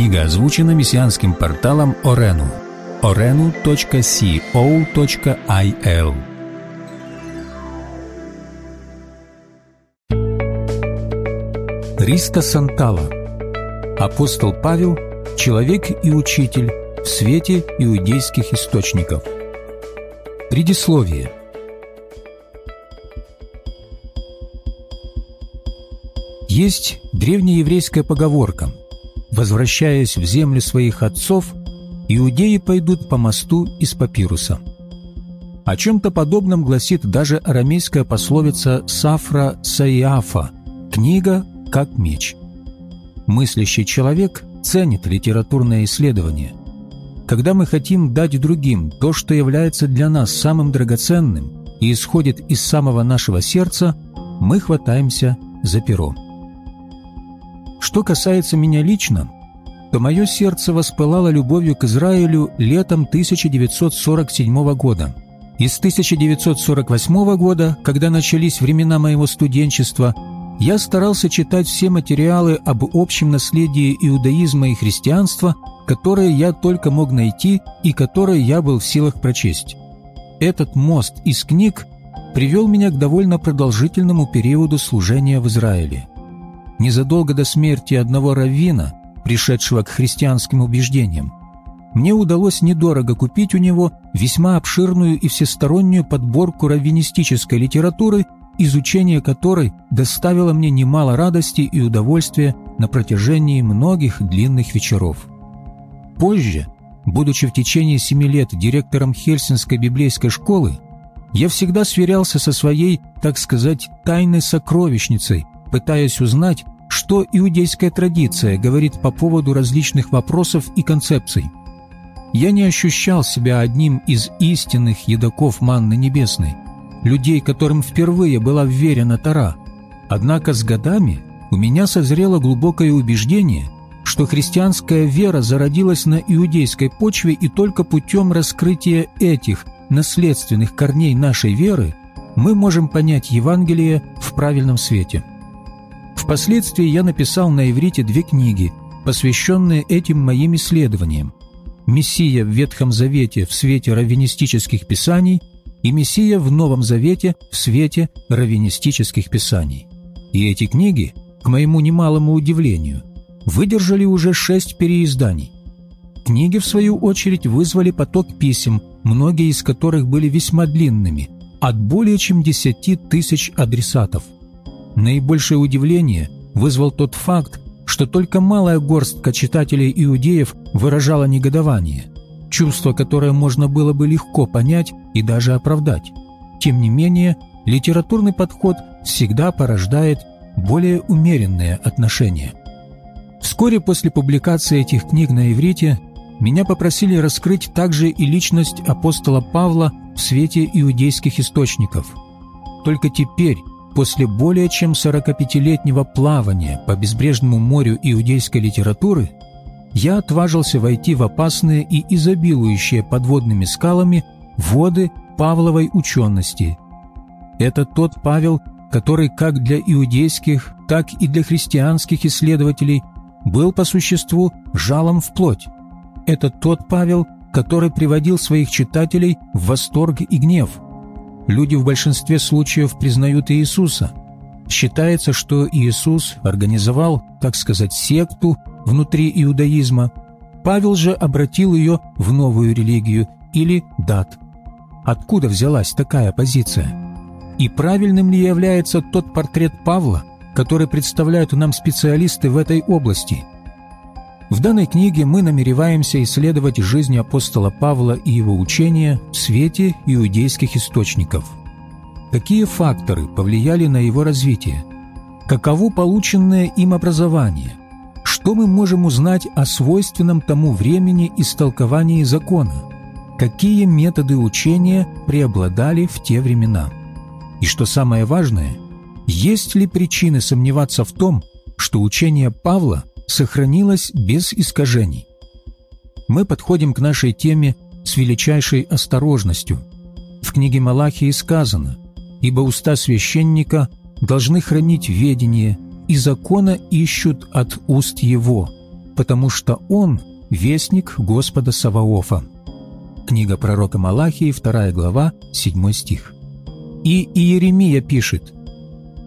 Книга озвучена мессианским порталом Орену. orenu.co.il Риста Сантала Апостол Павел – человек и учитель в свете иудейских источников. Предисловие Есть древнееврейская поговорка – Возвращаясь в землю своих отцов, иудеи пойдут по мосту из папируса. О чем-то подобном гласит даже арамейская пословица «Сафра Саиафа» – «Книга как меч». Мыслящий человек ценит литературное исследование. Когда мы хотим дать другим то, что является для нас самым драгоценным и исходит из самого нашего сердца, мы хватаемся за перо. Что касается меня лично, то мое сердце воспылало любовью к Израилю летом 1947 года. И с 1948 года, когда начались времена моего студенчества, я старался читать все материалы об общем наследии иудаизма и христианства, которые я только мог найти и которые я был в силах прочесть. Этот мост из книг привел меня к довольно продолжительному периоду служения в Израиле. Незадолго до смерти одного раввина, пришедшего к христианским убеждениям, мне удалось недорого купить у него весьма обширную и всестороннюю подборку раввинистической литературы, изучение которой доставило мне немало радости и удовольствия на протяжении многих длинных вечеров. Позже, будучи в течение семи лет директором Хельсинской библейской школы, я всегда сверялся со своей, так сказать, тайной сокровищницей, пытаясь узнать, что иудейская традиция говорит по поводу различных вопросов и концепций. Я не ощущал себя одним из истинных едоков манны небесной, людей, которым впервые была вверена Тара. Однако с годами у меня созрело глубокое убеждение, что христианская вера зародилась на иудейской почве и только путем раскрытия этих наследственных корней нашей веры мы можем понять Евангелие в правильном свете. Впоследствии я написал на иврите две книги, посвященные этим моим исследованиям. «Мессия в Ветхом Завете в свете раввинистических писаний» и «Мессия в Новом Завете в свете раввинистических писаний». И эти книги, к моему немалому удивлению, выдержали уже шесть переизданий. Книги, в свою очередь, вызвали поток писем, многие из которых были весьма длинными, от более чем десяти тысяч адресатов – Наибольшее удивление вызвал тот факт, что только малая горстка читателей иудеев выражала негодование, чувство, которое можно было бы легко понять и даже оправдать. Тем не менее, литературный подход всегда порождает более умеренные отношения. Вскоре после публикации этих книг на иврите меня попросили раскрыть также и личность апостола Павла в свете иудейских источников. Только теперь, После более чем 45-летнего плавания по безбрежному морю иудейской литературы я отважился войти в опасные и изобилующие подводными скалами воды Павловой учености. Это тот Павел, который как для иудейских, так и для христианских исследователей был по существу жалом в плоть. Это тот Павел, который приводил своих читателей в восторг и гнев – люди в большинстве случаев признают Иисуса. Считается, что Иисус организовал, так сказать, секту внутри иудаизма. Павел же обратил ее в новую религию или дат. Откуда взялась такая позиция? И правильным ли является тот портрет Павла, который представляют нам специалисты в этой области – в данной книге мы намереваемся исследовать жизнь апостола Павла и его учения в свете иудейских источников. Какие факторы повлияли на его развитие? Каково полученное им образование? Что мы можем узнать о свойственном тому времени истолковании закона? Какие методы учения преобладали в те времена? И что самое важное, есть ли причины сомневаться в том, что учение Павла сохранилась без искажений. Мы подходим к нашей теме с величайшей осторожностью. В книге Малахии сказано «Ибо уста священника должны хранить ведение, и закона ищут от уст его». потому что Он – вестник Господа Саваофа». Книга пророка Малахии, 2 глава, 7 стих. И Иеремия пишет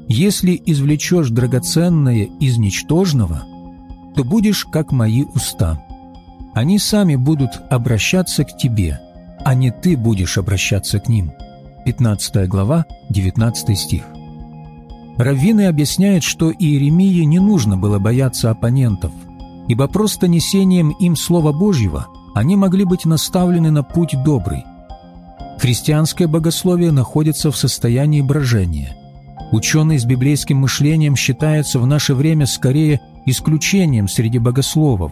«Если извлечешь драгоценное из ничтожного, то будешь как мои уста. Они сами будут обращаться к тебе, а не ты будешь обращаться к ним». 15 глава, 19 стих. Раввины объясняют, что Иеремии не нужно было бояться оппонентов, ибо просто несением им Слова Божьего они могли быть наставлены на путь добрый. Христианское богословие находится в состоянии брожения. Ученый с библейским мышлением считается в наше время скорее исключением среди богословов.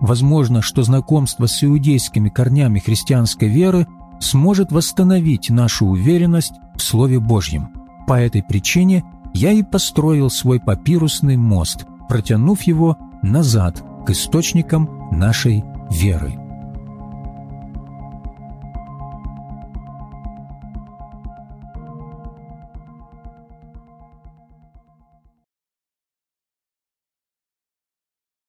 Возможно, что знакомство с иудейскими корнями христианской веры сможет восстановить нашу уверенность в Слове Божьем. По этой причине я и построил свой папирусный мост, протянув его назад к источникам нашей веры.